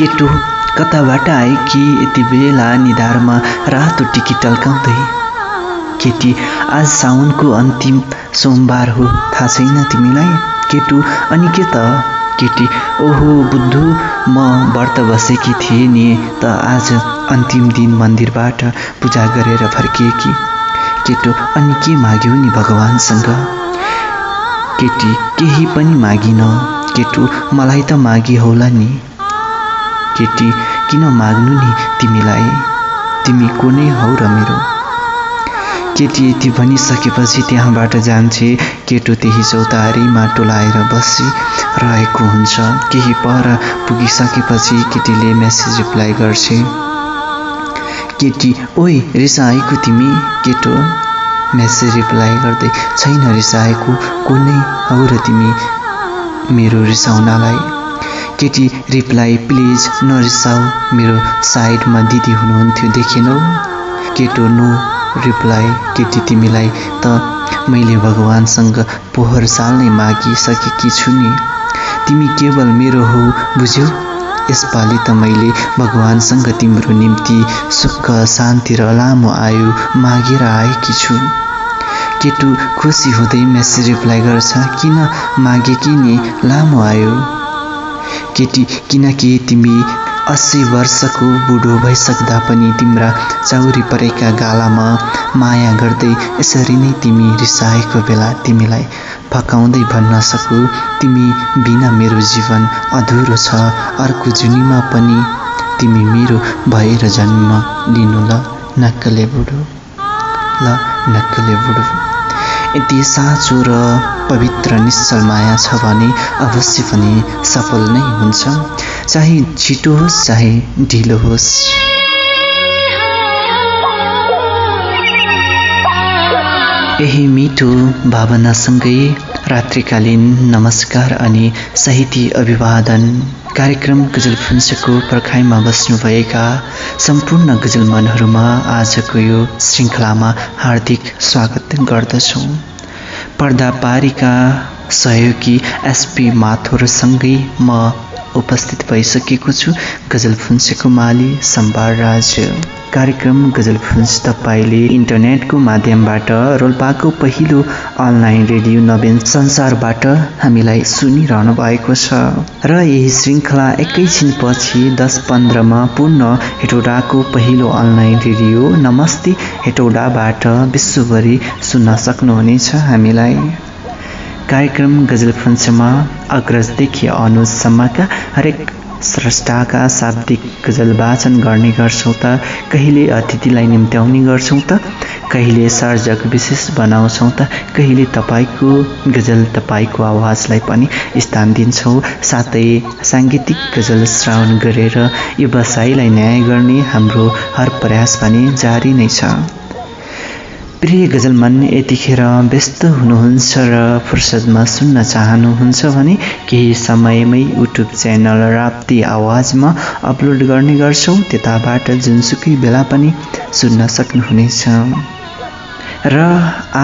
केटो कताबाट कि यति बेला निधारमा रातो टिकी टल्काउँदै? केटी आज साउनको अन्तिम सोमबार हो थाहा छैन तिमीलाई? केटु अनि के त? केटी ओहो बुद्धु म व्रत बसेकी थिएँ नि त आज अन्तिम दिन मन्दिरबाट पूजा गरेर फर्किएकी केटो अनि के माग्यौ नि भगवान्सँग? केटी केही पनि मागिन। केटु मलाई त मागी होला नि। केटी किन माग्नु नि तिमीलाई? तिमी को नै हौ र मेरो। केटी यति भनिसकेपछि त्यहाँबाट जान्छे। केटो त्यही चौतारीमा टोलाएर बसी रहेको हुन्छ। केही पर पुगिसकेपछि केटीले मेसेज रिप्लाई गर्छे केटी ओइ रिसाएको तिमी? केटो मेसेज रिप्लाई गर्दै छैन रिसाएको कुनै हौ र तिमी मेरो रिसाउनलाई। केटी रिप्लाई प्लिज नरिसाऊ मेरो साइडमा दिदी हुनुहुन्थ्यो देखेनौ? केटो नो रिप्लाई केटी तिमीलाई त मैले भगवान्सँग पोहोर साल मागिसकेकी छु नि। तिमी केवल मेरो हो बुझ्यौ? यसपालि त मैले भगवान्सँग तिम्रो निम्ति सुख शान्ति र लामो आयु मागेर आएकी छु। केटु खुसी हुँदै मेसेज रिप्लाई गर्छ किन मागेकी नि? लामो आयो। केटी किनकि तिमी अस्सी वर्षको बुढो भइसक्दा पनि तिम्रा चौरी परेका गालामा माया गर्दै यसरी नै तिमी रिसाएको बेला तिमीलाई फकाउँदै भन्न सकु। तिमी बिना मेरो जीवन अधुरो छ अर्को जुनीमा पनि तिमी मेरो भएर जन्म लिनु ल नक्कले बुढो। ल नक्कले बुढो। यदि साँचो र पवित्र निश्चल माया छ भने अवश्य पनि सफल नै हुन्छ। चाहे छिटो होस् चाहे ढिलो होस्। यही मिठो भावनासँगै रात्रिकालीन नमस्कार अनि साहित्य अभिवादन कार्यक्रम गजल फुन्सको पर्खाइमा बस्नुभएका सम्पूर्ण गजल मनहरूमा आजको यो श्रृङ्खलामा हार्दिक स्वागत गर्दछौँ। पर्दा पारिका सहयोगी एसपी माथुरसँगै म उपस्थित भइसकेको छु गजल फुन्सेको माली सम्बार राज्य कार्यक्रम गजल फुन्स तपाईँले इन्टरनेटको माध्यमबाट रोल्पाको पहिलो अनलाइन रेडियो नवीन संसारबाट हामीलाई सुनिरहनु भएको छ। र यही श्रृङ्खला एकैछिनपछि दस पन्ध्रमा पूर्ण हेटौडाको पहिलो अनलाइन रेडियो नमस्ते हेटौडाबाट विश्वभरि सुन्न सक्नुहुनेछ हामीलाई। कार्यक्रम गजल फन्समा अग्रजदेखि अनुजसम्मका हरेक स्रष्टाका शाब्दिक गजल वाचन गर्ने गर्छौँ त। कहिले अतिथिलाई निम्त्याउने गर्छौँ त? कहिले सर्जक विशेष बनाउँछौँ त? कहिले तपाईँको गजल तपाईँको आवाजलाई पनि स्थान दिन्छौँ। साथै साङ्गीतिक गजल श्रावण गरेर यो बसाइलाई न्याय गर्ने हाम्रो हर प्रयास पनि जारी नै छ। प्रिय गजल मन यतिखेर व्यस्त हुनुहुन्छ र फुर्सदमा सुन्न चाहनुहुन्छ भने केही समयमै युट्युब च्यानल राप्ती आवाजमा अपलोड गर्ने गर्छौँ त्यताबाट जुनसुकै बेला पनि सुन्न सक्नुहुनेछ। र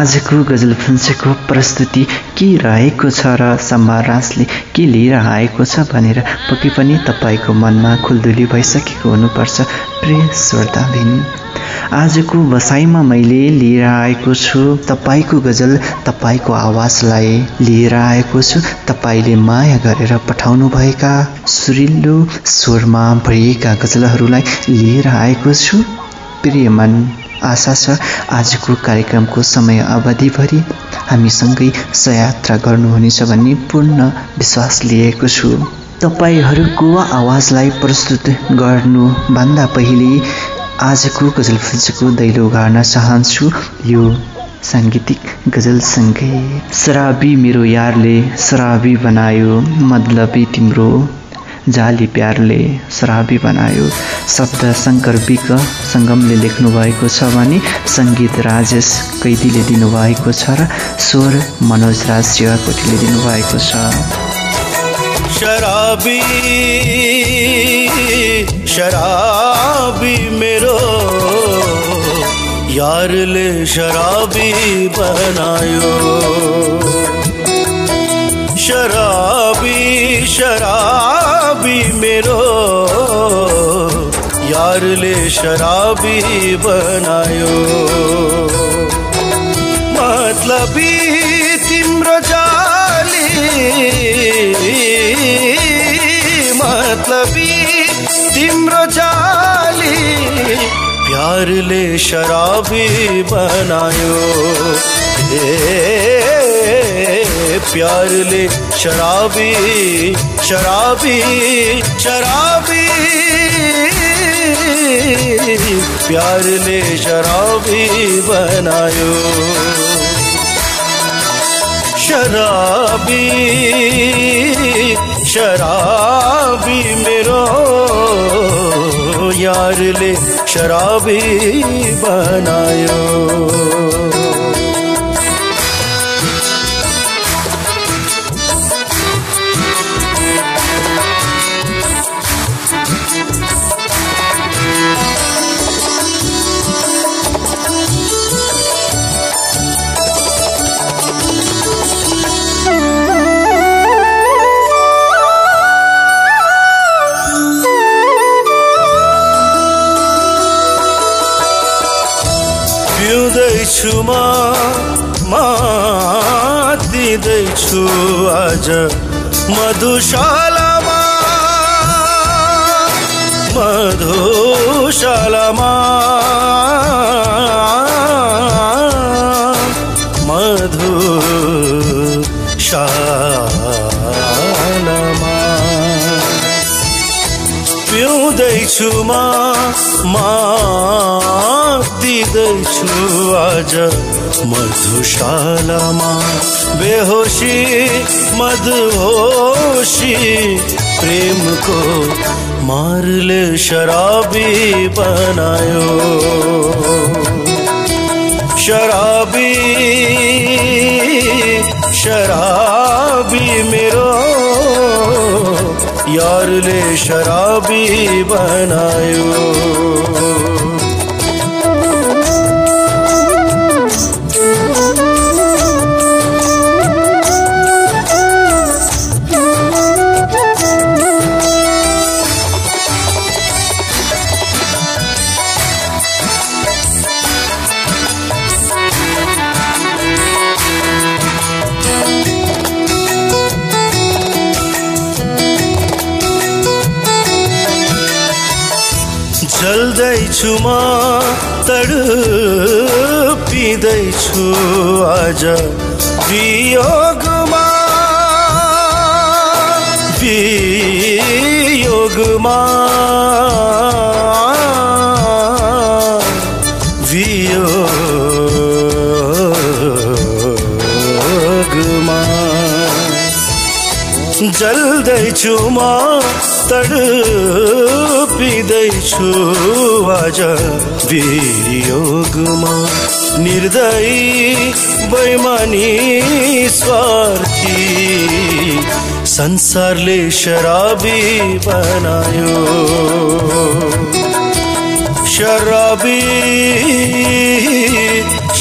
आजको गजल फुन्सेको प्रस्तुति के रहेको छ र सम्बारासले के लिएर आएको छ भनेर पक्कै पनि तपाईँको मनमा खुल्दुली भइसकेको हुनुपर्छ। प्रिय श्रोताबिन आजको बसाइमा मैले लिएर आएको छु। तपाईँको गजल तपाईँको आवाजलाई लिएर आएको छु। तपाईँले माया गरेर पठाउनुभएका सुरिलो स्वरमा भरिएका गजलहरूलाई लिएर आएको छु। प्रिय मन आशा छ आजको कार्यक्रमको समय अवधिभरि हामीसँगै सयात्रा गर्नुहुनेछ भन्ने पूर्ण विश्वास लिएको छु। तपाईँहरूको आवाजलाई प्रस्तुत गर्नुभन्दा पहिले आजको गजल फुन्चको दैलो गाड्न चाहन्छु। यो साङ्गीतिक गजलसँगै। शराबी मेरो यारले शराबी बनायो। मतलबी तिम्रो जाली प्यारले शराबी बनायो। शब्द शङ्कर विक सङ्गमले लेख्नु भएको छ भने सङ्गीत राजेश कैदीले दिनुभएको छ र स्वर मनोज राज शिवाकोटीले दिनुभएको छ। शराबी शराबी मेरो। यार ले शराबी बनायो। शराबी शराबी मेरो। यार ले शराबी बनायो। मतलबी तिम्रो जाली प्यारले शराबी बनायो। ए प्यारले शराबी शराबी शराबी। प्यारले शराबी बनायो। शराबी शराबी मेरो यारले शराबी बनायो। मधुशालामा। मधुशालामा। मधुशालामा। पिउँदैछु म दिँदैछु आज मधुशालामा। बेहोसी मधुहोसी प्रेमको मारले शराबी बनायो। शराबी शराबी मेरो यारले शराबी बनायो। तडपिँदैछु आज वियोगमा। वियोगमा। वियोगमा। जल्दैछु म तडपिँदैछु आज वियोगमा निर्दय बैमानी स्वार्थी संसारले शराबी बनायो। शराबी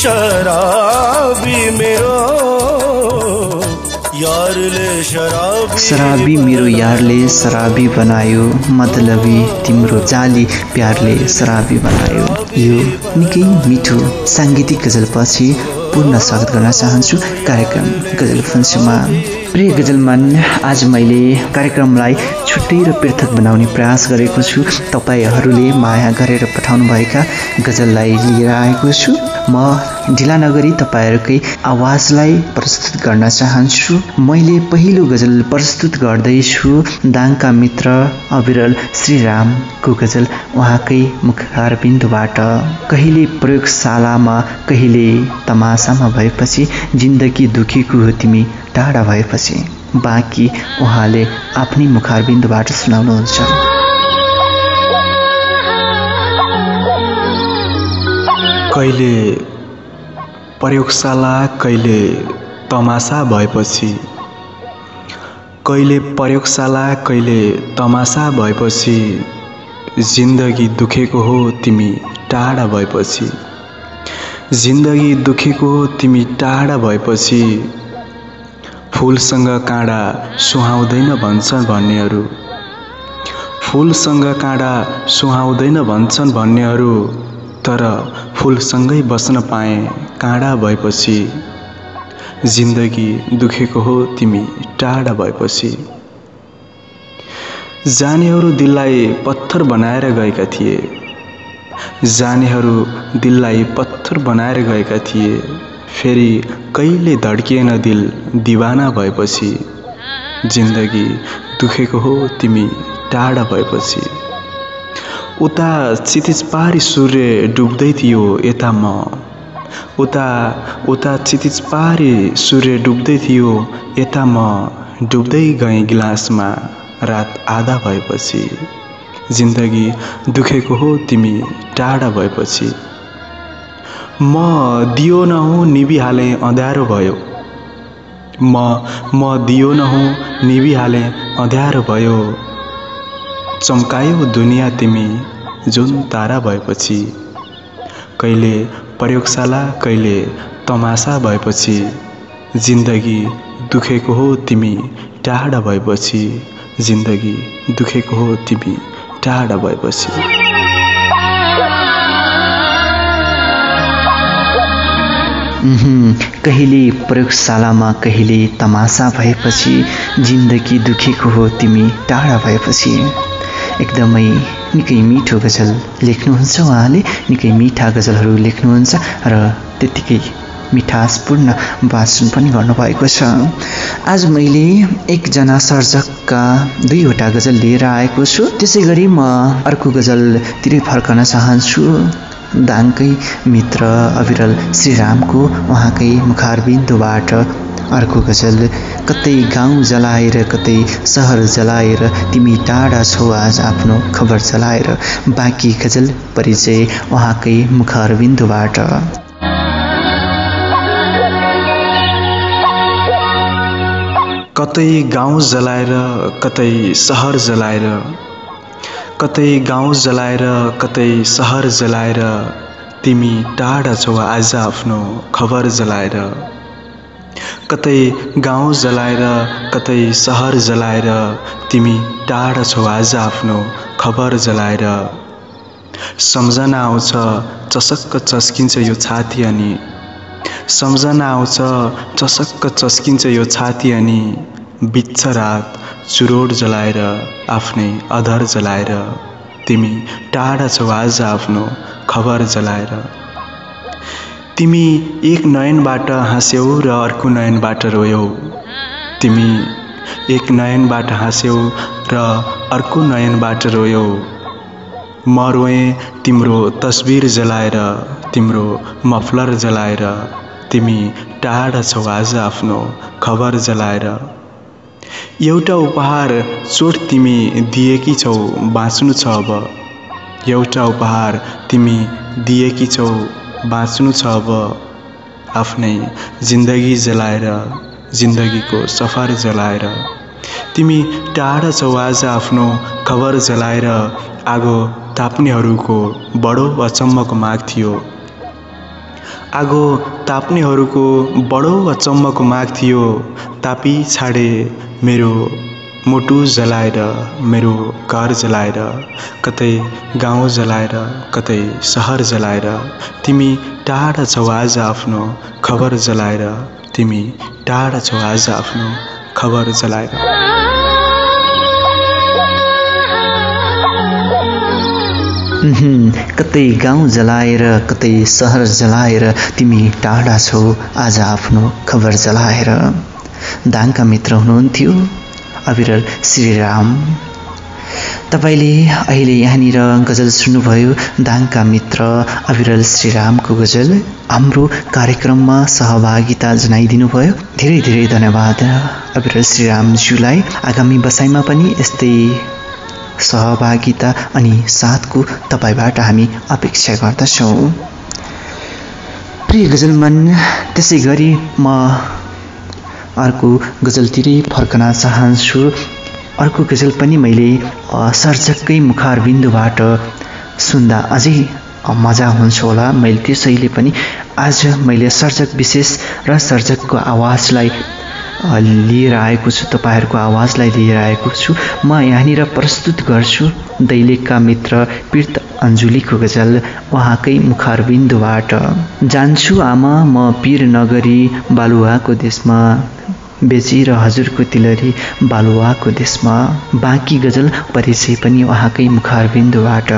शराबी मेरो शराबी मेरो यारले शराबी बनायो। मतलबी तिम्रो जाली प्यारले शराबी बनायो। यो निकै मिठो साङ्गीतिक गजलपछि पुनः स्वागत गर्न चाहन्छु कार्यक्रम गजल फन्सुमा। प्रिय गजलमान आज मैले कार्यक्रमलाई छुट्टै र पृथक बनाउने प्रयास गरेको छु। तपाईँहरूले माया गरेर पठाउनुभएका गजललाई लिएर आएको छु। म ढिला नगरी तपाईँहरूकै आवाजलाई प्रस्तुत गर्न चाहन्छु। मैले पहिलो गजल प्रस्तुत गर्दैछु। दाङका मित्र अविरल श्रीरामको गजल उहाँकै मुखारबिन्दुबाट कहिले प्रयोगशालामा कहिले तमासामा भएपछि जिन्दगी दुखीको हो तिमी टाढा भएपछि। बाँकी उहाँले आफ्नै मुखारबिन्दुबाट सुनाउनुहुन्छ। कहिले प्रयोगशाला कहिले तमासा भएपछि? कहिले प्रयोगशाला कहिले तमासा भएपछि? जिन्दगी दुखेको हो तिमी टाढा भएपछि। जिन्दगी दुखेको हो तिमी टाढा भएपछि। फुलसँग काँडा सुहाउँदैन भन्छन् भन्नेहरू। फुलसँग काँडा सुहाउँदैन भन्छन् भन्नेहरू तर फुलसँगै बस्न पाएँ। काँडा भएपछि जिन्दगी दुखेको हो तिमी टाढा भएपछि। जानेहरू दिललाई पत्थर बनाएर गएका थिए। जानेहरू दिललाई पत्थर बनाएर गएका थिए। फेरि कहिले धड्किएन दिल दिवाना भएपछि। जिन्दगी दुखेको हो तिमी टाढा भएपछि। उता क्षितिज पारी सूर्य डुब्दै थियो यता म। उता उता क्षितिज पारी सूर्य डुब्दै थियो यता म डुब्दै गएँ गिलासमा रात आधा भएपछि। जिन्दगी दुखेको हो तिमी टाढा भएपछि। म दियो नहुँ निभिहालेँ अँध्यारो भयो। म म दियो नहुँ निभिहालेँ अँध्यारो भयो। चम्कायो दुनियाँ तिमी जुन तारा भएपछि। कहिले प्रयोगशाला कहिले तमासा भएपछि जिन्दगी दुखेको हो तिमी टाढा भएपछि जिन्दगी दुखेको हो तिमी टाढा भएपछि। कहिले प्रयोगशालामा कहिले तमासा भएपछि जिन्दगी दुखेको हो तिमी टाढा भएपछि। एकदमै निकै मिठो गजल लेख्नुहुन्छ उहाँले निकै मिठा गजलहरू लेख्नुहुन्छ र त्यत्तिकै मिठासपूर्ण वाचन पनि गर्नुभएको छ। आज मैले एकजना सर्जकका दुईवटा गजल लिएर आएको छु। त्यसै गरी म अर्को गजलतिरै फर्कन चाहन्छु। दाङकै मित्र अविरल श्रीरामको उहाँकै मुखारबिन्दुबाट अर्को गजल कतै गाउँ जलाएर कतै सहर जलाएर तिमी टाढा छौ आज आफ्नो खबर चलाएर बाँकी गजल परिचय उहाँकै मुखारबिन्दुबाट कतै गाउँ जलाएर कतै सहर जलाएर कतै गाउँ जलाएर कतै सहर जलाएर तिमी टाढा छौ आज आफ्नो खबर जलाएर। कतै गाउँ जलाएर कतै सहर जलाएर तिमी टाढा छौ आज आफ्नो खबर जलाएर। सम्झना आउँछ चसक्क चस्किन्छ यो छाती अनि। सम्झना आउँछ चसक्क चस्किन्छ यो छाती अनि। बित्छ रात चुरोड जलाएर आफ्नै अधर जलाएर। तिमी टाढा छौ आज आफ्नो खबर जलाएर। तिमी एक नयनबाट हाँस्यौ र अर्को नयनबाट रोयौ। तिमी एक नयनबाट हाँस्यौ र अर्को नयनबाट रोयौ। म रोएँ तिम्रो तस्बिर जलाएर तिम्रो मफलर जलाएर। तिमी टाढा छौ आज आफ्नो खबर जलाएर। एउटा उपहार चोट तिमी दिएकी छौ बाँच्नु छ अब। एउटा उपहार तिमी दिएकी छौ बाँच्नु छ अब आफ्नै जिन्दगी जलाएर जिन्दगीको सफर जलाएर। तिमी टाढा छौ आज आफ्नो खबर जलाएर आगो ताप्नेहरूको बडो अचम्मको माग थियो। आगो ताप्नेहरूको बडो अचम्मको माग थियो। तापी छाडे मेरो मुटु जलाएर मेरो घर जलाएर कतै गाउँ जलाएर कतै सहर जलाएर तिमी टाढा छौ आज आफ्नो खबर जलाएर। तिमी टाढा छौ आज आफ्नो खबर जलाएर। कतै गाउँ जलाएर कतै सहर जलाएर तिमी टाढा छौ आज आफ्नो खबर जलाएर। दाङका मित्र हुनुहुन्थ्यो। अविरल श्रीराम। तपाईँले अहिले यहाँनिर गजल सुन्नुभयो दाङका मित्र अविरल श्रीरामको गजल। हाम्रो कार्यक्रममा सहभागिता जनाइदिनु भयो धेरै धेरै धन्यवाद अविरल श्रीरामज्यूलाई। आगामी बसाइमा पनि यस्तै सहभागिता अनि साथको तपाईँबाट हामी अपेक्षा गर्दछौँ। प्रिय गजलमन त्यसै गरी म अर्को गजलतिरै फर्कन चाहन्छु। अर्को गजल पनि मैले सर्जककै मुखारबिन्दुबाट सुन्दा अझै मजा हुन्छ होला। मैले त्यसैले पनि आज मैले सर्जक विशेष र सर्जकको आवाजलाई लिएर आएको छु तपाईँहरूको आवाजलाई लिएर आएको छु। म यहाँनिर प्रस्तुत गर्छु दैलेखका मित्र पीर्त अञ्जुलीको गजल उहाँकै मुखारबिन्दुबाट जान्छु आमा म पिर नगरी बालुवाको देशमा बेचिएर हजुरको तिलरी बालुवाको देशमा। बाँकी गजल परिचय पनि उहाँकै मुखारबिन्दुबाट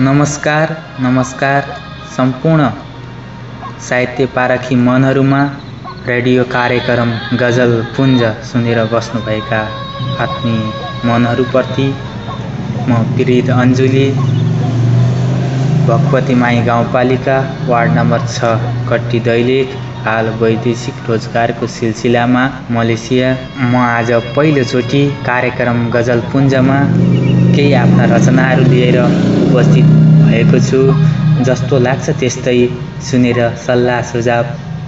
नमस्कार नमस्कार। सम्पूर्ण साहित्य पारखी मनहरूमा रेडियो कार्यक्रम गजल पुञ्ज सुनेर बस्नुभएका आत्मीय मनहरूप्रति म प्रित अञ्जुली भगवती माई गाउँपालिका वार्ड नम्बर छ कट्टी दैलेख हाल वैदेशिक रोजगारको सिलसिलामा मलेसिया। म आज पहिलोचोटि कार्यक्रम गजल पुञ्जमा केही आफ्ना रचनाहरू लिएर उपस्थित भएको छु जस्तो लाग्छ त्यस्तै सुनेर सल्लाह सुझाव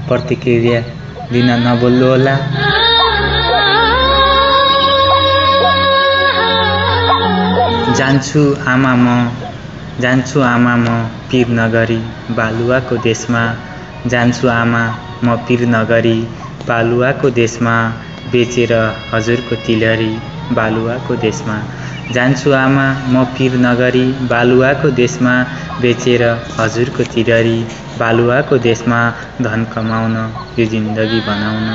प्रतिक्रिया दिन नबोल्नु होला जान्छु आमा म जान्छु आमा म पिर नगरी बालुवाको देशमा जान्छु आमा म पिर नगरी बालुवाको देशमा बेचेर हजुरको तिलहरी बालुवाको देशमा जान्छु आमा म पिर नगरी बालुवाको देशमा बेचेर हजुरको तिलहरी बालुवाको देशमा धन कमाउन यो जिन्दगी बनाउन।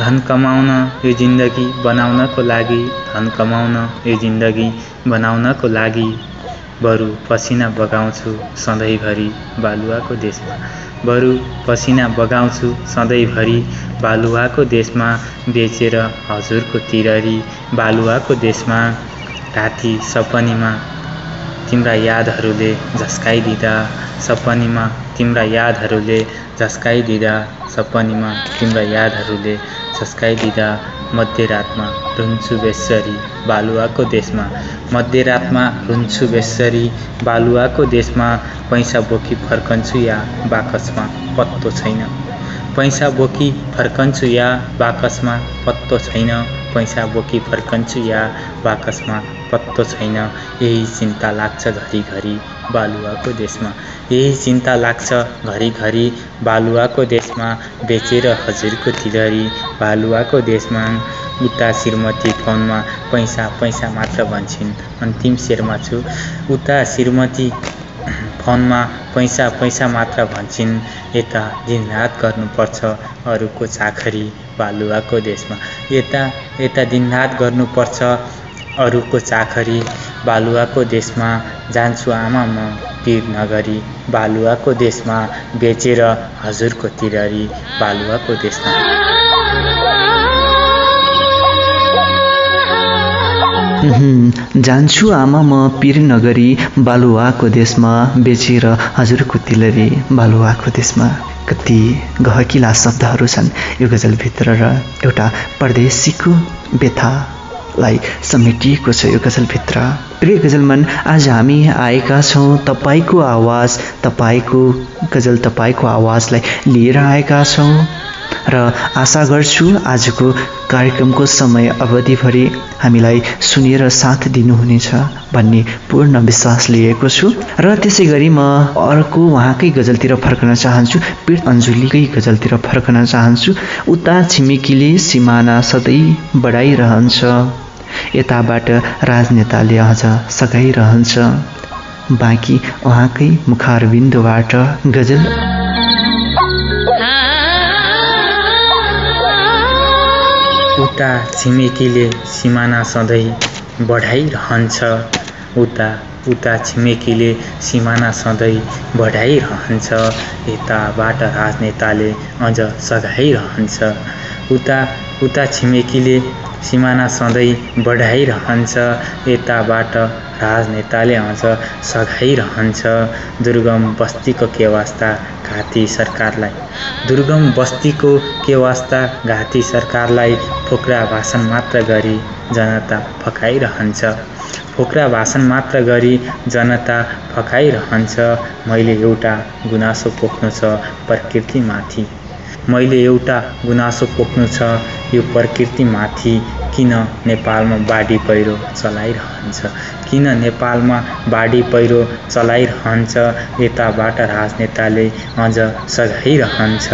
धन कमाउन यो जिन्दगी बनाउनको लागि धन कमाउन यो जिन्दगी बनाउनको लागि बरु पसिना बगाउँछु सधैँभरि बालुवाको देशमा। बरु पसिना बगाउँछु सधैँभरि बालुवाको देशमा बेचेर हजुरको तिररी बालुवाको देशमा राति सपनीमा तिम्रा यादहरूले झस्काइदिँदा सपनीमा तिम्रा यादहरूले झस्काइदिँदा सपनीमा तिम्रा यादहरूले झस्काइदिँदा मध्यरातमा रुन्छु बेसरी बालुवाको देशमा मध्यरातमा रुन्छु बेसरी बालुवाको देशमा पैसा बोकी फर्कन्छु या बाकसमा पत्तो छैन। पैसा बोकी फर्कन्छु या बाकसमा पत्तो छैन। पैसा बोकी फर्कन्छु या बाकसमा पत्तो छैन। यही चिन्ता लाग्छ घरिघरि बालुवाको देशमा। यही चिन्ता लाग्छ घरिघरि बालुवाको देशमा बेचेर हजुरको तिलहरी बालुवाको देशमा उता श्रीमती फोनमा पैसा पैसा मात्र भन्छन्। अन्तिम शेरमा छु। उता श्रीमती फोनमा पैसा पैसा मात्र भन्छन्। यता दिनरात गर्नुपर्छ अरूको चाखरी बालुवाको देशमा। यता यता दिनरात गर्नुपर्छ अरूको चाखरी बालुवाको देशमा जान्छु आमा म पिर नगरी। बालुवाको देशमा बेचेर हजुरको तिररी बालुवाको देशमा। जान्छु आमा म पिर नगरी बालुवाको देशमा बेचेर हजुरको तिलरी बालुवाको देशमा। कति गहकिला शब्दहरू छन् यो गजलभित्र र एउटा परदेशीको व्यथा। लाई समेटिएको छ यो गजलभित्र। प्रिय गजलमन आज हामी आएका छौँ तपाईँको आवाज तपाईँको गजल तपाईँको आवाजलाई लिएर आएका छौँ। र आशा गर्छु आजको कार्यक्रमको समय अवधिभरि हामीलाई सुनेर साथ दिनुहुनेछ भन्ने पूर्ण विश्वास लिएको छु। र त्यसै गरी म अर्को उहाँकै गजलतिर फर्कन चाहन्छु पीर अञ्जुलीकै गजलतिर फर्कन चाहन्छु। उता छिमेकीले सिमाना सधैँ बढाइरहन्छ। यताबाट राजनेताले अझ सघाइरहन्छ बाँकी उहाँकै मुखारबिन्दुबाट गजल। उता छिमेकीले सिमाना सधैँ बढाइरहन्छ। उता उता छिमेकीले सिमाना सधैँ बढाइरहन्छ। यताबाट राजनेताले अझ सघाइरहन्छ उता उता छिमेकीले सिमाना सधैँ बढाइरहन्छ यताबाट राजनेताले अझ सघाइरहन्छ। दुर्गम बस्तीको के वास्ता घाँती सरकारलाई। दुर्गम बस्तीको के वास्ता घाँती सरकारलाई फोक्रा भाषण मात्र गरी जनता फकाइरहन्छ। फोक्रा भाषण मात्र गरी जनता फकाइरहन्छ। मैले एउटा गुनासो पोख्नु छ प्रकृतिमाथि। मैले एउटा गुनासो पोख्नु छ यो प्रकृतिमाथि किन नेपालमा बाढी पहिरो चलाइरहन्छ? किन नेपालमा बाढी पहिरो चलाइरहन्छ? यताबाट राजनेताले अझ सघाइरहन्छ।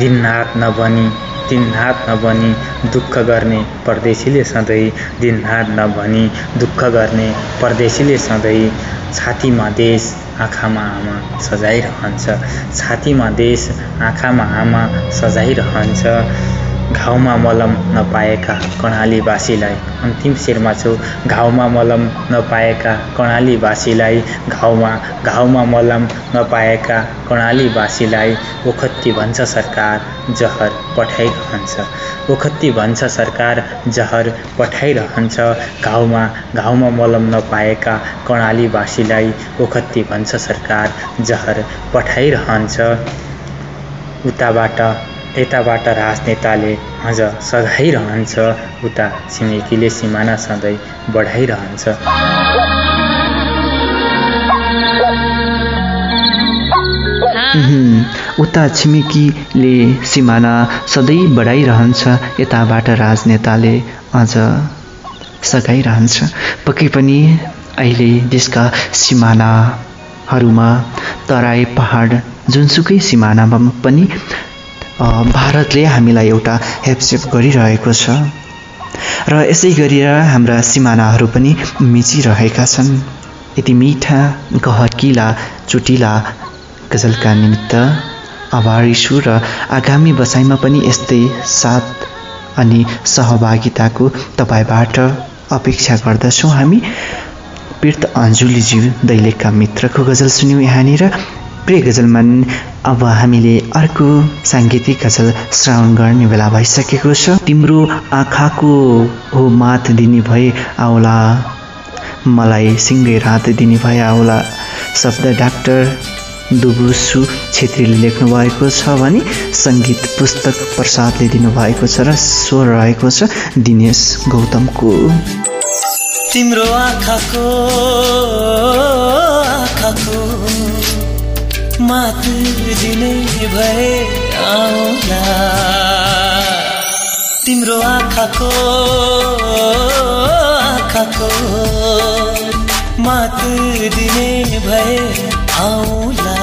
दिनरात नभनी दिनहात नभनी दुःख गर्ने परदेशीले सधैँ दिनहात नभनी दुःख गर्ने परदेशीले सधैँ। छातीमा देश आँखामा आमा सजाइरहन्छ। छातीमा देश आँखामा आमा सजाइरहन्छ। घाउमा मलम नपाएका कर्णालीवासीलाई अन्तिम शिरमा छु। घाउमा मलम नपाएका कर्णालीवासीलाई घाउमा घाउमा मलम नपाएका कर्णालीवासीलाई ओखत्ती भन्छ सरकार जहर पठाइरहन्छ। ओखत्ती भन्छ सरकार जहर पठाइरहन्छ। घाउमा घाउमा मलम नपाएका कर्णालीवासीलाई ओखत्ती भन्छ सरकार जहर पठाइरहन्छ। उताबाट यताबाट राजनेताले अझ सघाइरहन्छ उता छिमेकीले सिमाना सधैँ बढाइरहन्छ। उता छिमेकीले सिमाना सधैँ बढाइरहन्छ यताबाट राजनेताले अझ सघाइरहन्छ। पक्कै पनि अहिले देशका सिमानाहरूमा तराई पहाड जुनसुकै सिमानामा पनि भारतले हामीलाई एउटा हेपसेप गरिरहेको छ। र यसै गरेर हाम्रा सिमानाहरू पनि मिचिरहेका छन्। यति मिठा गहकिला चुटिला गजलका निमित्त आभारी छु र आगामी बसाइमा पनि यस्तै साथ अनि सहभागिताको तपाईँबाट अपेक्षा गर्दछौँ। हामी पीर्त अञ्जुलीज्यू दैलेखका मित्रको गजल सुन्यौँ यहाँनिर। प्रिय गजलमान अब हामीले अर्को साङ्गीतिक गजल श्रावण गर्ने बेला भइसकेको छ। तिम्रो आँखाको हो मात दिने भए आउला मलाई सिङ्गै रात दिने भए आउला शब्द डाक्टर दुबुसु छेत्रीले लेख्नु भएको छ भने सङ्गीत पुस्तक प्रसादले दिनुभएको छ र स्वर रहेको छ दिनेश गौतमको। तिम्रो आँखाको आँखाको मात दिने भए आउला। तिम्रो आँखाको आँखाको मात दिने भए आउला।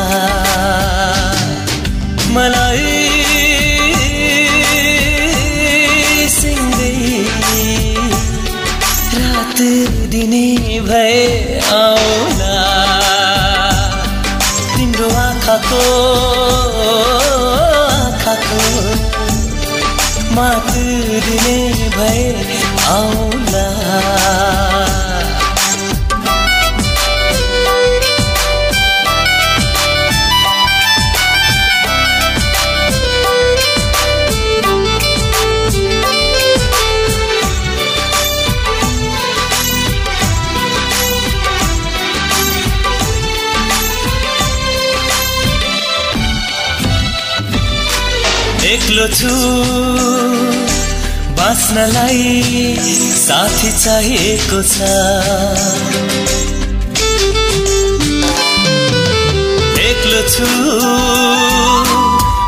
मलाई सिङ्गै रात दिने भए आउला। मात दिने भए आउला। एक्लो छु। बाँच्नलाई साथी चाहिएको छ। एक्लो छु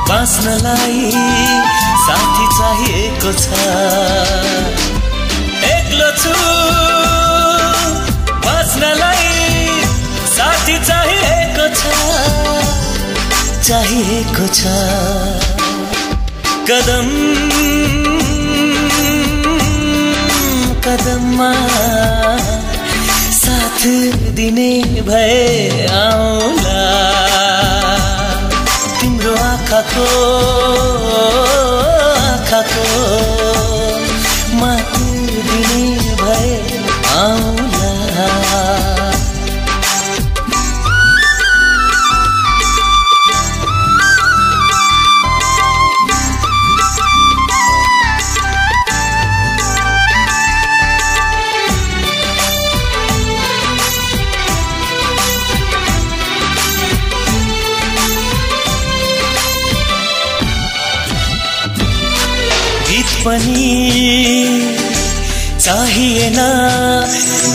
बाँच्नलाई साथी चाहिएको छ। एक्लो छु बाँच्नलाई साथी चाहिएको छ। चाहिएको छ। कदम कदममा साथ दिने भए आउला। तिम्रो आँखाको आँखाको पनि चाहिएन।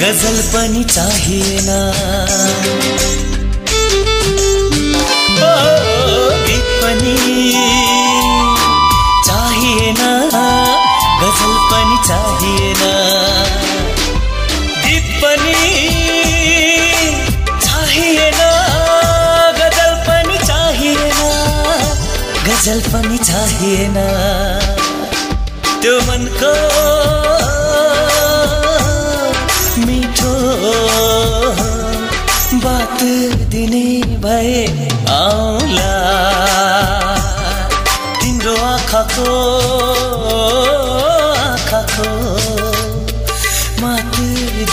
गजल पनि चाहिएन। गीत पनि चाहिएन। गजल पनि चाहिएन। गीत पनि चाहिएन। गजल पनि चाहिएन। गजल पनि चाहिएन। त्यो मनको मिठो बात दिने भए आउला। तिम्रो आँखाको आँखाको मात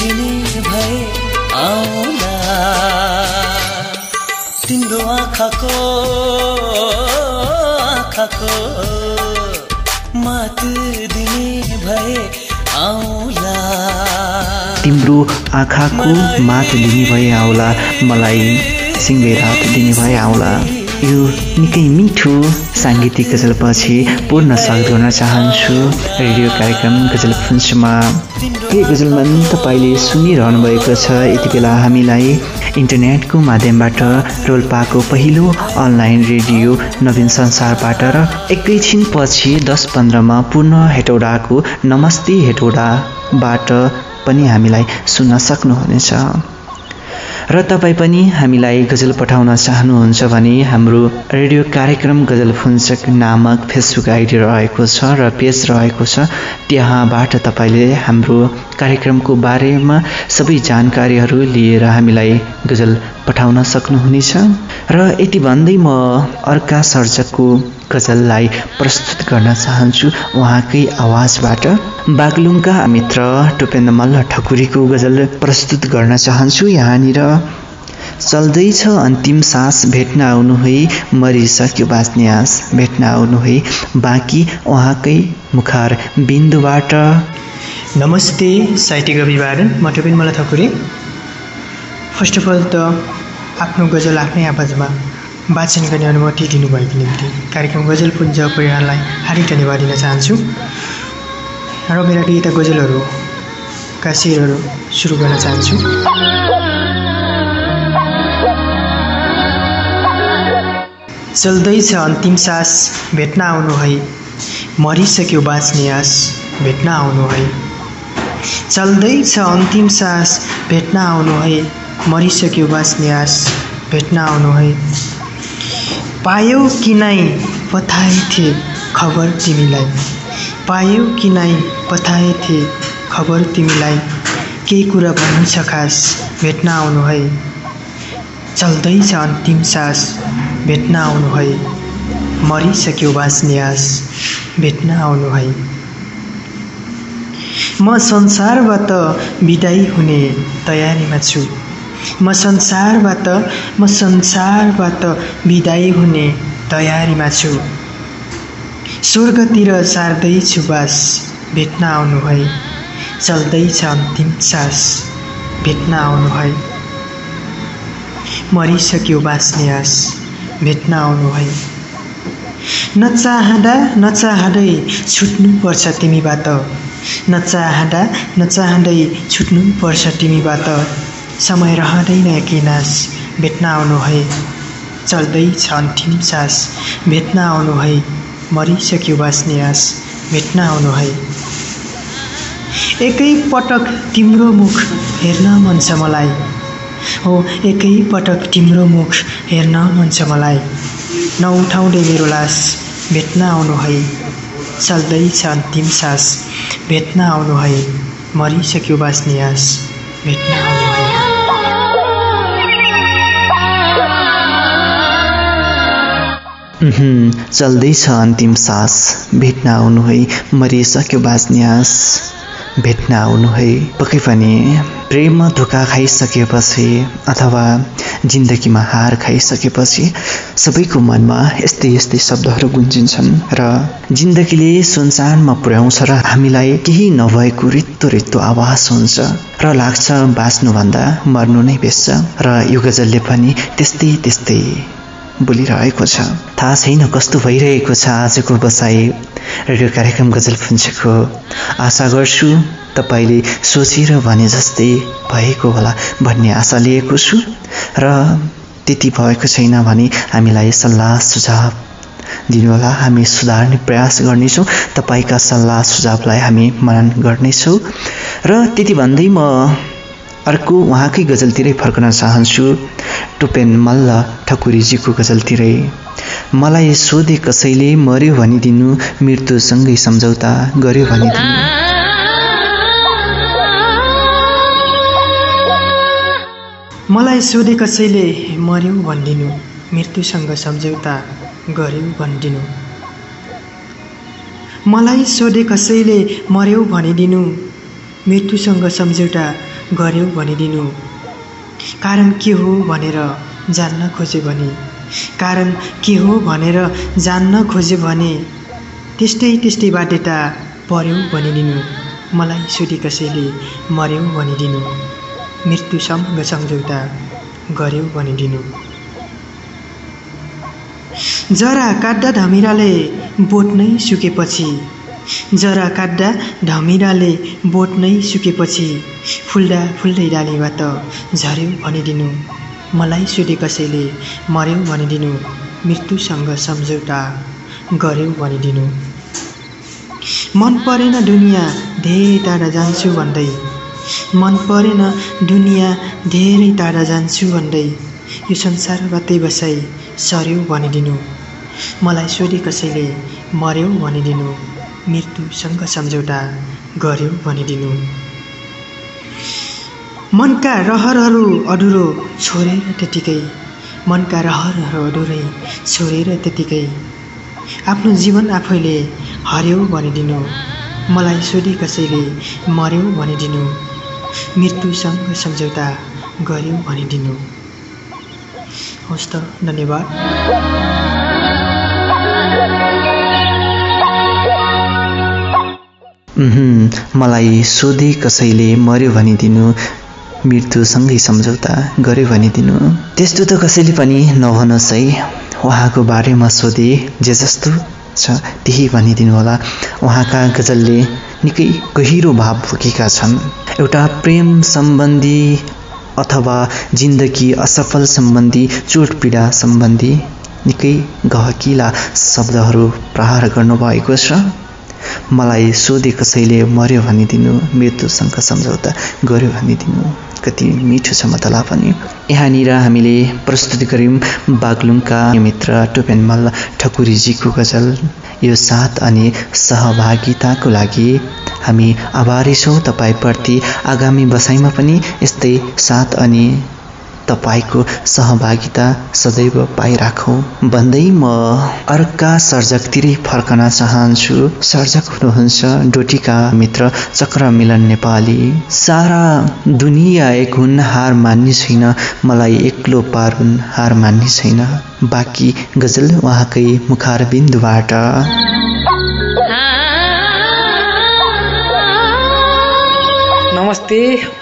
दिने भए आउला। तिम्रो आँखाको आँखाको मात दिने भए आउला। तिम्रो आँखाको मात दिने भए आउला मलाई सिङ्गै रात दिने भए आउला। यो निकै मिठो साङ्गीतिक गजलपछि पूर्ण स्वागत गर्न चाहन्छु। रेडियो कार्यक्रम गजल फुन्समा। के गजलमान तपाईँले सुनिरहनु भएको छ। यति बेला हामीलाई इन्टरनेटको माध्यमबाट रोल्पाको पहिलो अनलाइन रेडियो नवीन संसारबाट र एकैछिन पछि दस पन्ध्रमा पुनः हेटौडाको नमस्ते हेटौडाबाट पनि हामीलाई सुन्न सक्नुहुनेछ। र तपाईँ पनि हामीलाई गजल पठाउन चाहनुहुन्छ भने हाम्रो रेडियो कार्यक्रम गजल फुन्चक नामक फेसबुक आइडी रहेको छ र पेज रहेको छ। त्यहाँबाट तपाईँले हाम्रो कार्यक्रमको बारेमा सबै जानकारीहरू लिएर हामीलाई गजल पठाउन सक्नुहुनेछ। र यति भन्दै म अर्का सर्जकको गजललाई प्रस्तुत गर्न चाहन्छु। उहाँकै आवाजबाट बागलुङका मित्र टुपेन्द्र मल्ल ठकुरीको गजल प्रस्तुत गर्न चाहन्छु यहाँनिर। चल्दैछ अन्तिम सास भेट्न आउनु है। मरिसक्यो बाँच्ने आस भेट्न आउनु है। बाँकी उहाँकै मुखार बिन्दुबाट। नमस्ते साहित्यिक अभिवादन। म टोपिन मला ठकुरी। फर्स्ट अफ अल त आफ्नो गजल आफ्नै आवाजमा वाचन गर्ने अनुमति दिनुभएको निम्ति? कार्यक्रम गजल पुञ्ज परिवारलाई हार्दिक धन्यवाद दिन चाहन्छु। र मेरा केही गजलहरूका शेरहरू सुरु गर्न चाहन्छु। चल्दैछ अन्तिम सास भेट्न आउनु है। मरिसक्यो बाँच्ने आस भेट्न आउनु है। चल्दैछ अन्तिम सास भेट्न आउनु है। मरिसक्यो बाँच्ने आस भेट्न आउनु है। पायौ कि नै पठाएथे खबर तिमीलाई। पायौ कि नै पठाएथे खबर तिमीलाई। केही कुरा भन्नु छ खास भेट्न आउनु है। चल्दैछ अन्तिम सास भेट्न आउनु है। मरिसक्यो बाँच्ने भेट्न आउनु है। म संसारबाट बिदाई हुने तयारीमा छु। म संसारबाट म संसारबाट बिदाई हुने तयारीमा छु। स्वर्गतिर सार्दैछु बास भेट्न आउनु है। चल्दैछ अन्तिम सास भेट्न आउनु है। मरिसक्यो बाँच्ने आस भेट्न आउनु है। नचाहँदा नचाहँदै छुट्नुपर्छ तिमीबाट। नचाहँदा नचाहँदै छुट्नुपर्छ तिमीबाट। समय रहँदैन किनास भेट्न आउनु है। चल्दैछ अन्तिम सास। भेट्न आउनु है। मरिसक्यो बाँच्ने आस भेट्न आउनु है। एकै पटक तिम्रो मुख हेर्न मन छ मलाई। हो एकै पटक तिम्रो मुख हेर्न मन छ मलाई। नउठाउँदै मेरो लास। भेट्न आउनु है। चल्दैछ अन्तिम सास। भेट्न आउनु है। मरिसक्यो बाँच्ने आस भेट्न आउनु है। चल्दैछ अन्तिम सास। भेट्न आउनु है। मरिसक्यो बाँच्ने आस भेट्न आउनु है। पक्कै पनि। प्रेममा धोका खाइसकेपछि अथवा जिन्दगीमा हार खाइसकेपछि सबैको मनमा यस्तै यस्तै शब्दहरू गुन्जिन्छन् र जिन्दगीले सुनसानमा पुर्याउँछ र हामीलाई केही नभएको रित्तो रित्तो आवाज हुन्छ र लाग्छ बाँच्नुभन्दा मर्नु नै बेच्छ र यो गजलले पनि त्यस्तै त्यस्तै बोलिरहेको छ। थाहा छैन कस्तो भइरहेको छ आजको बसाइ रेडियो कार्यक्रम गजल फुन्चेको आशा गर्छु तपाईँले सोचेर भने जस्तै भएको होला भन्ने आशा लिएको छु र त्यति भएको छैन भने हामीलाई सल्लाह सुझाव दिनुहोला। हामी सुधार्ने प्रयास गर्नेछौँ। तपाईँका सल्लाह सुझावलाई हामी मनन गर्नेछौँ। र त्यति भन्दै म अर्को उहाँकै गजलतिरै फर्कन चाहन्छु। टुपेन मल्ल ठकुरीजीको गजलतिरै। मलाई सोधे कसैले मर्यो भनिदिनु मृत्युसँगै सम्झौता गर्यो भनिदिनु। मलाई सोधे कसैले मर्यौ भनिदिनु मृत्युसँग सम्झौता गर्यौ भनिदिनु। मलाई सोधे कसैले मर्यौ भनिदिनु मृत्युसँग सम्झौता गर्यौ भनिदिनु। कारण के हो भनेर जान्न खोज्यो भने। कारण के हो भनेर जान्न खोज्यो भने। त्यस्तै त्यस्तै बाध्यता पर्यौ भनिदिनु। मलाई सोधे कसैले मर्यौ भनिदिनु। मृत्युसँग सम्झौता गर्यौ भनिदिनु। जरा काट्दा धमिराले बोट नै सुकेपछि जरा काट्दा धमिराले बोट नै सुकेपछि फुल्दा फुल्दै डालीबाट झऱ्यो भनिदिनु। मलाई सोधे कसैले मर्यौ भनिदिनु। मृत्युसँग सम्झौता गर्यौ भनिदिनु। मन परेन दुनियाँ धेरै टाढा जान्छु भन्दै। मन परेन दुनियाँ धेरै टाढा जान्छु भन्दै। यो संसारबाटै बसाइ सर्यौ भनिदिनु। मलाई सोधे कसैले मर्यौ भनिदिनु। मृत्युसँग सम्झौता गर्यौ भनिदिनु। मनका रहरहरू अधुरो छोडेर त्यतिकै मनका रहरहरू अधुरै छोडेर त्यतिकै आफ्नो जीवन आफैले हर्यौ भनिदिनु। मलाई सोधे कसैले मर्यौ भनिदिनु। मृत्युसँग सम्झौता गर्यौ भनिदिनु। हवस् त धन्यवाद। मलाई सोधे कसैले मर्यो भनिदिनु मृत्युसँगै सम्झौता गर्यो भनिदिनु। त्यस्तो त कसैले पनि नभनोस् है। उहाँको बारेमा सोधे जे जस्तो छ त्यही भनिदिनु होला। उहाँका गजलले निकै गहिरो भाव बोकेका छन्। एउटा प्रेम सम्बन्धी अथवा जिन्दगी असफल सम्बन्धी चोट पीडा सम्बन्धी निकै गहकिला शब्दहरू प्रहार गर्नुभएको छ। मलाई सोधे कसैले मर्यो भनिदिनु मृत्युसँग सम्झौता गर्यो भनिदिनु कति मिठो छ मतला पनि। यहाँनिर हामीले प्रस्तुत गऱ्यौँ बागलुङका मित्र टोपेनमल ठकुरीजीको गजल। यो साथ अनि सहभागिताको लागि हामी आभारी छौँ। तपाईँप्रति आगामी बसाइमा पनि यस्तै साथ अनि तपाईँको सहभागिता सदैव पाइराखौँ। भन्दै म अर्का सर्जकतिरै फर्कन चाहन्छु। सर्जक हुनुहुन्छ डोटीका मित्र चक्र मिलन नेपाली। सारा दुनियाँ एक हुन् हार मान्ने छैन। मलाई एक्लो पारुन् हार मान्ने छैन। बाँकी गजल उहाँकै मुखारबिन्दुबाट नमस्ते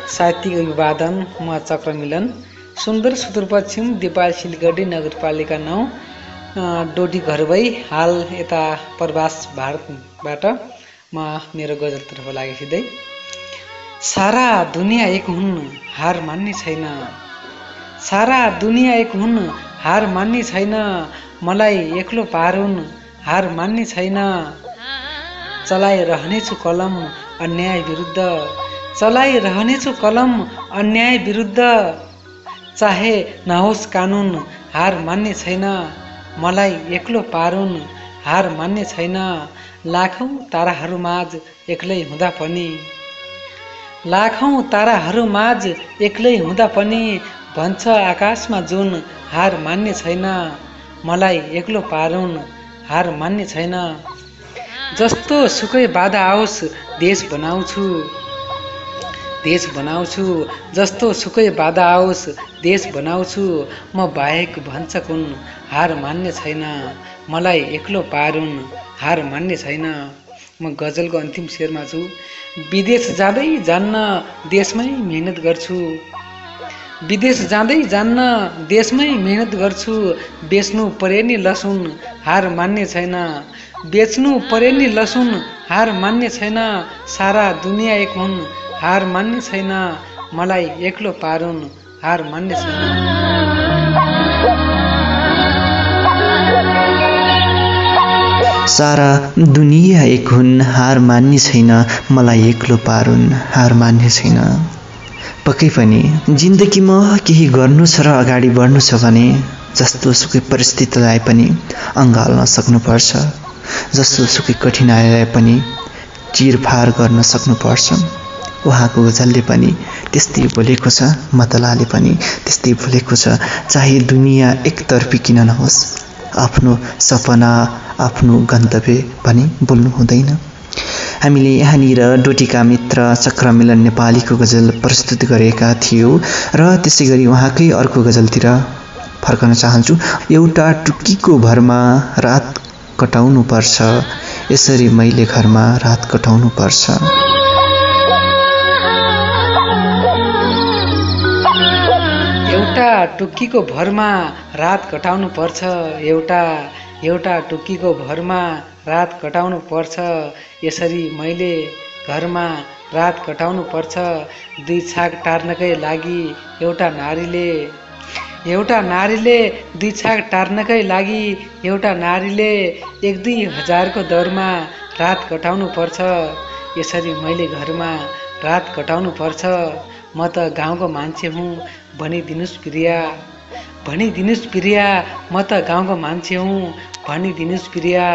साहित्यिक अभिवादन म चक्र मिलन सुन्दर सुदूरपश्चिम दिपाल सिलगढी नगरपालिका नौ अ, डोटी घरबै हाल यता प्रवास भारतबाट म मेरो गजलतर्फ सिधै सारा दुनियाँ एक हुन् हार मान्ने छैन। सारा दुनियाँ एक हुन् हार मान्ने छैन। मलाई एक्लो पारुन् हार मान्ने छैन। चलाइरहनेछु कलम अन्याय विरुद्ध। चलाइरहनेछु कलम अन्याय विरुद्ध। चाहे नहोस् कानुन हार मान्ने छैन। मलाई एक्लो पारुन् हार मान्ने छैन। लाखौँ ताराहरूमाझ एक्लै हुँदा पनि। लाखौँ ताराहरूमाझ एक्लै हुँदा पनि भन्छ आकाशमा जुन हार मान्ने छैन। मलाई एक्लो पारुन् हार मान्ने छैन। जस्तो सुकै बाधा आओस् देश बनाउँछु। देश बनाउँछु जस्तो सुकै बाधा आओस् देश बनाउँछु। म बाहेक भन्छ कुन हार मान्ने छैन। मलाई एक्लो पारुन् हार मान्ने छैन। म गजलको अन्तिम शेरमा छु। विदेश जाँदै जान्न देशमै मिहिनेत गर्छु। विदेश जाँदै जान्न देशमै मिहिनेत गर्छु। बेच्नु परे नि लसुन हार मान्ने छैन। बेच्नु परे नि लसुन हार मान्ने छैन। सारा दुनियाँ एक हुन्। हार मान्ने छैन मलाई एक्लो पारुन् हार मान्ने छैन। सारा दुनियाँ एक हुन् हार मान्ने छैन मलाई एक्लो पारुन् हार मान्ने छैन। पक्कै पनि जिन्दगीमा केही गर्नु छ र अगाडि बढ्नु छ भने जस्तो सुकै परिस्थितिलाई पनि अँगाल्न सक्नुपर्छ। जस्तो सुकै कठिनाइलाई पनि चिरफार गर्न सक्नुपर्छ। उहाँको गजलले पनि त्यस्तै बोलेको छ मतलाले पनि त्यस्तै बोलेको छ चाहे दुनियाँ एकतर्फी किन नहोस् आफ्नो सपना आफ्नो गन्तव्य पनि बोल्नु हुँदैन। हामीले यहाँनिर डोटीका मित्र चक्रमिलन नेपालीको गजल प्रस्तुत गरेका थियौँ र त्यसै गरी उहाँकै अर्को गजलतिर फर्कन चाहन्छु। एउटा टुक्कीको भरमा रात कटाउनु पर्छ यसरी मैले घरमा रात कटाउनु एउटा टुक्कीको भरमा रात कटाउनु पर्छ। एउटा एउटा टुक्कीको भरमा रात कटाउनु पर्छ। यसरी मैले घरमा रात कटाउनु पर्छ। दुई छाक टार्नकै लागि एउटा नारीले एउटा नारीले दुई छाक टार्नकै लागि एउटा नारीले एक दुई हजारको दरमा रात कटाउनु पर्छ। यसरी मैले घरमा रात कटाउनु पर्छ। म त गाउँको मान्छे हुँ। भनिदिनुहोस् प्रिया भनिदिनुहोस् प्रिया म त गाउँको मान्छे हुँ। भनिदिनुहोस् प्रिया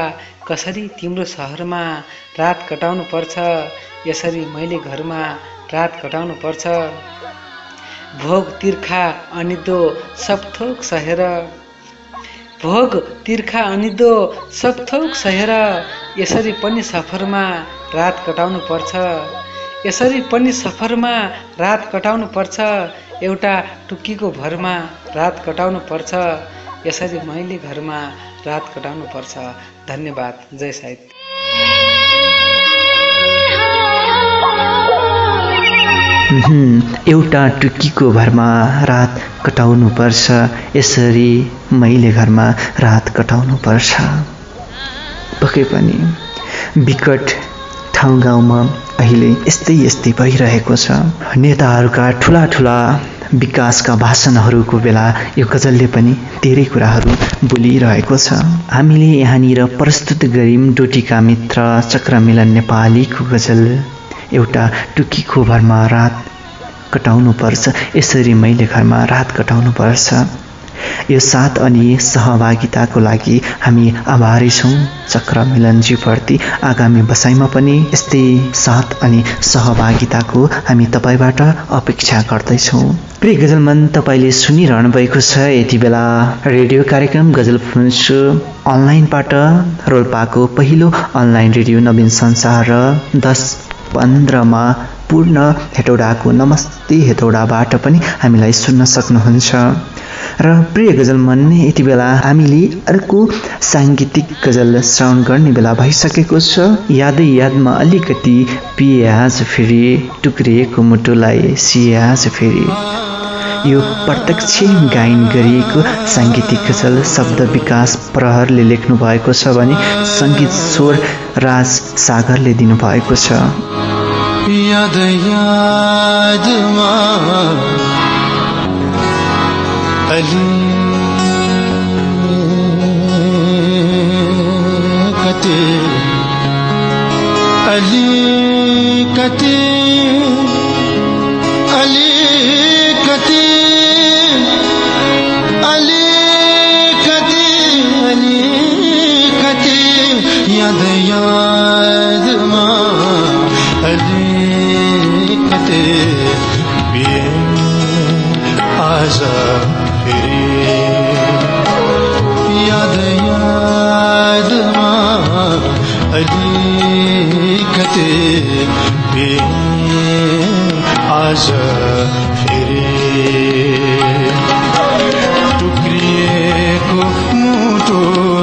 कसरी तिम्रो सहरमा रात कटाउनु पर्छ? यसरी मैले घरमा रात कटाउनु पर्छ। भोग तिर्खा अनिदो सब थोक सहेर। भोग तिर्खा अनिदो सब थोक सहेर। यसरी पनि सफरमा रात कटाउनु पर्छ। यसरी पनि सफरमा रात कटाउनु पर्छ एउटा टुक्कीको भरमा रात कटाउनु पर्छ यसरी मैले घरमा रात कटाउनु पर्छ धन्यवाद जय साहित्य एउटा टुक्कीको भरमा रात कटाउनु पर्छ यसरी मैले घरमा रात कटाउनु पर्छ पक्कै पनि विकट ठाउँ गाउँमा अहिले यस्तै यस्तै भइरहेको छ। नेताहरूका ठुला ठुला विकासका भाषणहरूको बेला यो गजलले पनि धेरै कुराहरू बोलिरहेको छ। हामीले यहाँनिर प्रस्तुत गऱ्यौँ डोटीका मित्र चक्रमिलन नेपालीको गजल एउटा टुकीको भरमा रात कटाउनु पर्छ यसरी मैले घरमा रात कटाउनु पर्छ यो साथ अनि सहभागिताको लागि हामी आभारी छौँ। चक्र मिलनजीप्रति आगामी बसाइमा पनि यस्तै साथ अनि सहभागिताको हामी तपाईँबाट अपेक्षा गर्दैछौँ। प्रिय गजलमन तपाईँले सुनिरहनु भएको छ यति बेला। रेडियो कार्यक्रम गजल फुन्सु अनलाइनबाट रोल्पाको पहिलो अनलाइन रेडियो नवीन संसार र दस पन्ध्रमा पूर्ण हेटौडाको नमस्ते हेटौडाबाट पनि हामीलाई सुन्न सक्नुहुन्छ। र प्रिय गजल मन यति बेला हामीले अर्को साङ्गीतिक गजल श्रवण गर्ने बेला भइसकेको छ। यादै यादमा अलिकति पिए आज फेरि टुक्रिएको मुटुलाई सिए आज फेरि। यो प्रत्यक्ष गायन गरिएको साङ्गीतिक गजल शब्द विकास प्रहरले लेख्नु भएको छ भने सङ्गीत स्वर राज सागरले दिनुभएको छ। याद यादमा अली कते अली कते अलिकति आजा फेरि। टुक्रिएको मुटुलाई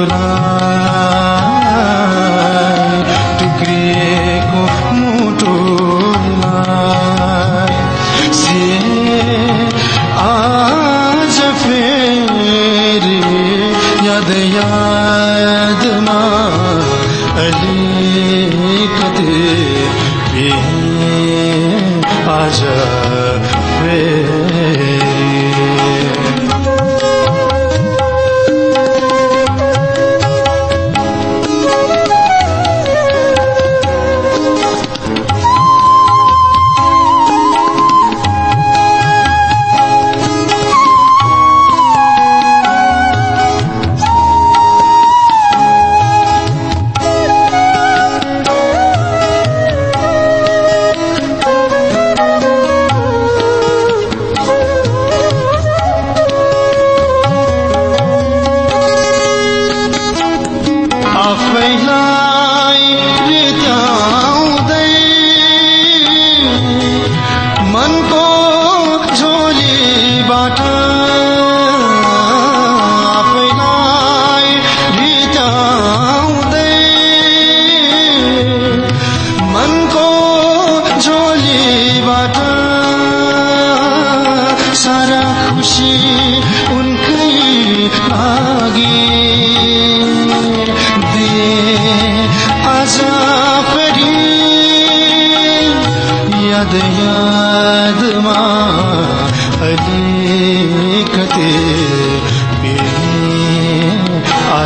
टुक्रिएको मुटुलाई से आज फेरि। याद यादमा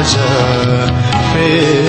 आज फेरि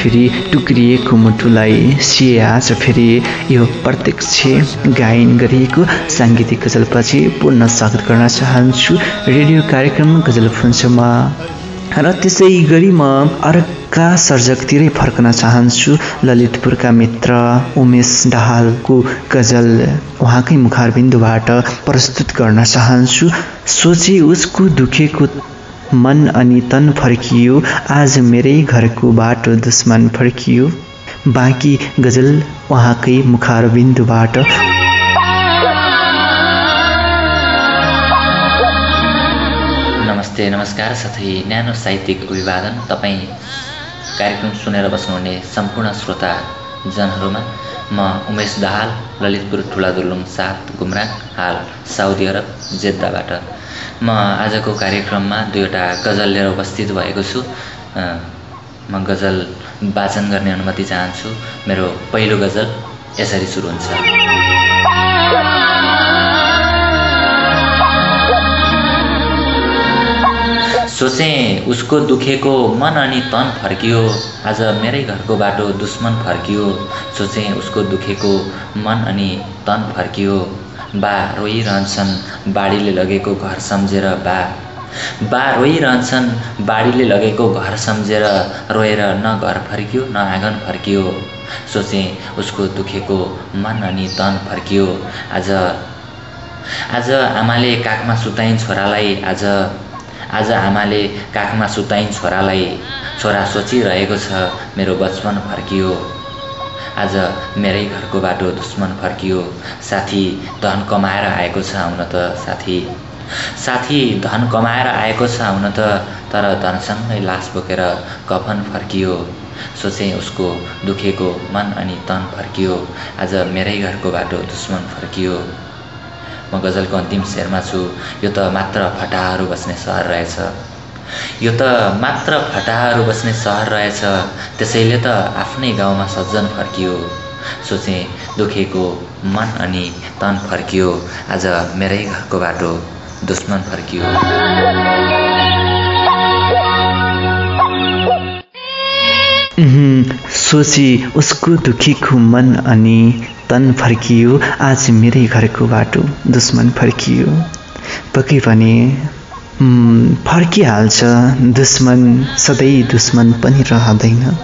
फेरि टुक्रिएको मुटुलाई सिए आज फेरि यो प्रत्यक्ष गायन गरिएको साङ्गीतिक गजलपछि पूर्ण स्वागत गर्न चाहन्छु। रेडियो कार्यक्रम गजल फुन्समा। र त्यसै गरी म अर्का सर्जकतिरै फर्कन चाहन्छु ललितपुरका मित्र उमेश दाहालको गजल उहाँकै मुखारबिन्दुबाट प्रस्तुत गर्न चाहन्छु। सोचे उसको दुखेको मन अनि तन फर्कियो। आज मेरै घरको बाटो दुश्मन फर्कियो। बाँकी गजल उहाँकै मुखारबिन्दुबाट नमस्ते नमस्कार साथै न्यानो साहित्यिक अभिवादन। तपाईँ कार्यक्रम सुनेर बस्नुहुने सम्पूर्ण श्रोता जनहरूमा म उमेश दाहाल ललितपुर ठुला दुर्लुङ सात हाल साउदी अरब जेद्दाबाट। म आजको कार्यक्रममा दुईवटा गजल लिएर उपस्थित भएको छु। म गजल वाचन गर्ने अनुमति चाहन्छु। मेरो पहिलो गजल यसरी सुरु हुन्छ। सोचेँ उसको दुखेको मन अनि तन फर्कियो। आज मेरै घरको बाटो दुश्मन फर्कियो। सोचेँ उसको दुखेको मन अनि तन फर्कियो। बा रोइरहन्छन् बाढीले लगेको घर सम्झेर बा। बा रोइरहन्छन् बाढीले लगेको घर सम्झेर रोएर न घर फर्कियो न आँगन फर्कियो। सोचेँ उसको दुखेको मन अनि तन फर्कियो। आज आज आमाले काखमा सुताइन् छोरालाई आज आज आमाले काखमा सुताइन् छोरालाई। छोरा सोचिरहेको छ मेरो बचपन फर्कियो। आज मेरै घरको बाटो दुश्मन फर्कियो। साथी धन कमाएर आएको छ हुन त साथी। साथी धन कमाएर आएको छ हुन त तर धनसँगै लास बोकेर कफन फर्कियो। सोचेँ उसको दुखेको मन अनि तन फर्कियो। आज मेरै घरको बाटो दुश्मन फर्कियो। म गजलको अन्तिम शेरमा छु। यो त मात्र फटाहाहरू बस्ने सहर रहेछ। यो त मात्र फटाहाहरू बस्ने सहर रहेछ। त्यसैले त आफ्नै गाउँमा सज्जन फर्कियो। सोचेँ दुखेको मन अनि तन फर्कियो। आज मेरै घरको बाटो दुश्मन फर्कियो। सोची उसको दुखीको मन अनि तन फर्कियो। आज मेरै घरको बाटो दुश्मन फर्कियो। पक्कै उम्, फर्किहाल्छ। दुश्मन सधैँ दुश्मन पनि रहँदैन।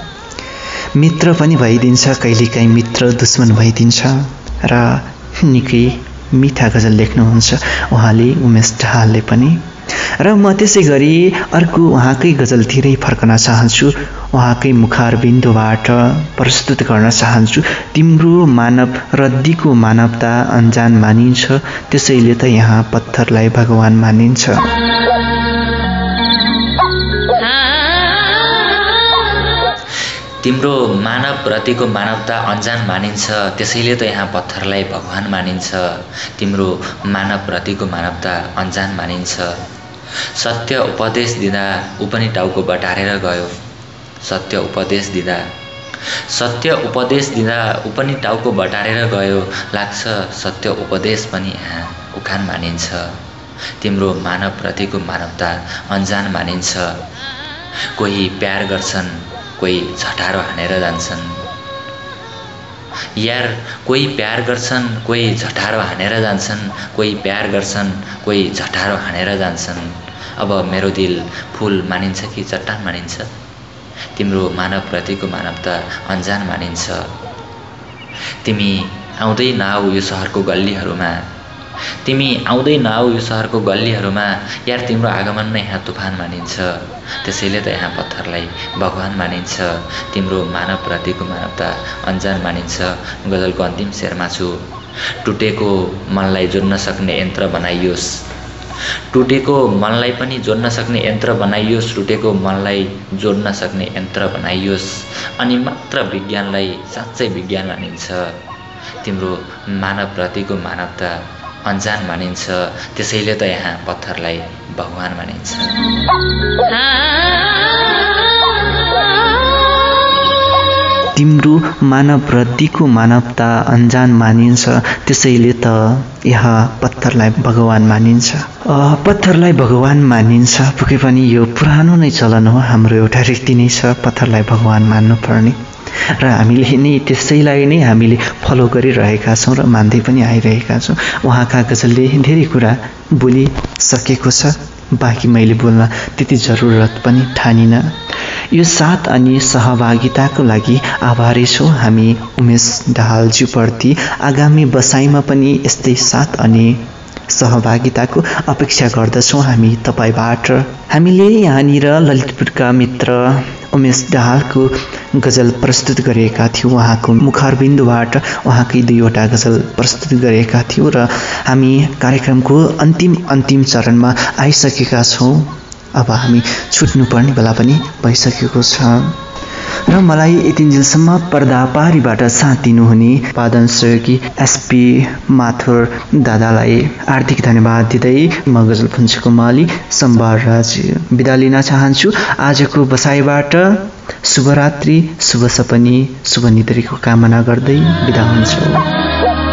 मित्र पनि भइदिन्छ कहिलेकाहीँ मित्र दुश्मन भइदिन्छ। र निकै मिठा गजल लेख्नुहुन्छ। उहाँले उमेश ढालले पनि र म त्यसै गरी अर्को उहाँकै गजलतिरै फर्कन चाहन्छु। उहाँकै मुखार बिन्दुबाट प्रस्तुत गर्न चाहन्छु। तिम्रो मानव रद्दीको मानवता अन्जान मानिन्छ। त्यसैले त यहाँ पत्थरलाई भगवान मानिन्छ। तिम्रो मानव प्रतिको मानवता अन्जान मानिन्छ। त्यसैले त यहाँ पत्थरलाई भगवान मानिन्छ। तिम्रो मानव प्रतिको मानवता अन्जान मानिन्छ। सत्य उपदेश दिँदा ऊ पनि टाउको बटारेर गयो। सत्य उपदेश दिँदा। सत्य उपदेश दिँदा ऊ पनि टाउको बटारेर गयो। लाग्छ सत्य उपदेश पनि यहाँ उखान मानिन्छ। तिम्रो मानवप्रतिको मानवता अन्जान मानिन्छ। कोही प्यार गर्छन् कोही झटारो हानेर जान्छन्। यार कोही प्यार गर्छन् कोही झटारो हानेर जान्छन् कोही प्यार गर्छन् कोही झटारो हानेर जान्छन्। अब मेरो दिल फुल मानिन्छ कि चट्टान मानिन्छ? तिम्रो मानवप्रतिको मानवता अन्जान मानिन्छ। तिमी आउँदै नआऊ यो सहरको गल्लीहरूमा। तिमी आउँदै नआऊ यो सहरको गल्लीहरूमा यार तिम्रो आगमन नै यहाँ तुफान मानिन्छ। त्यसैले त यहाँ पत्थरलाई भगवान् मानिन्छ। तिम्रो मानवप्रतिको मानवता अन्जान मानिन्छ। गजलको अन्तिम शेरमा छु। टुटेको मनलाई जोड्न सक्ने यन्त्र बनाइयोस्। टुटेको मनलाई पनि जोड्न सक्ने यन्त्र बनाइयोस्। टुटेको मनलाई जोड्न सक्ने यन्त्र बनाइयोस्। अनि मात्र विज्ञानलाई साँच्चै विज्ञान मानिन्छ। तिम्रो मानवप्रतिको मानवता अन्जान मानिन्छ त्यसैले त यहाँ पत्थरलाई भगवान् मानिन्छ तिम्रो मानवप्रतिको मानवता अन्जान मानिन्छ। त्यसैले त यहाँ पत्थरलाई भगवान् मानिन्छ। पत्थरलाई भगवान् मानिन्छ। पक्कै पनि यो पुरानो नै चलन हो। हाम्रो एउटा रीति नै छ पत्थरलाई भगवान् मान्नुपर्ने। र हामीले नै त्यसैलाई नै हामीले फलो गरिरहेका छौँ र मान्दै पनि आइरहेका छौँ। उहाँका गजलले धेरै कुरा बोलिसकेको छ। बाँकी मैले बोल्न त्यति जरुरत पनि ठानिनँ। यो साथ अनि सहभागिताको लागि आभारी छौँ। हामी उमेश ढालज्यूप्रति आगामी बसाइमा पनि यस्तै साथ अनि सहभागिताको अपेक्षा गर्दछौँ हामी तपाईँबाट। हामीले यहाँनिर ललितपुरका मित्र उमेश दाहालको गजल प्रस्तुत गरेका थियौँ। उहाँको मुखारबिन्दुबाट उहाँकै दुईवटा गजल प्रस्तुत गरेका थियौँ र हामी कार्यक्रमको अन्तिम अन्तिम चरणमा आइसकेका छौँ। अब हामी छुट्नुपर्ने बेला पनि भइसकेको छ। र मलाई यतिन्जेलसम्म पर्दापारीबाट साथ दिनुहुने पादन सहयोगी एसपी माथुर दादालाई हार्दिक धन्यवाद दिँदै म गजल फुन्चेको माली सम्बार राज बिदा लिन चाहन्छु। आजको बसाइबाट शुभरात्रि शुभ सपनी शुभ निद्रीको कामना गर्दै बिदा हुन्छु।